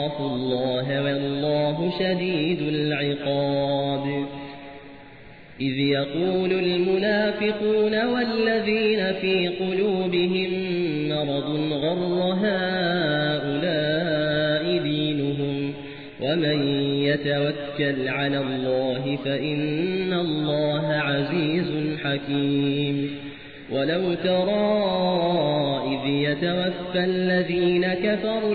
إني أخاف الله والله شديد العقاب. إذ يقول المنافقون والذين في قلوبهم مرض غر هؤلاء دينهم ومن يتوكل على الله فإن الله عزيز حكيم. ولو ترى إذ يتوفى الذين كفروا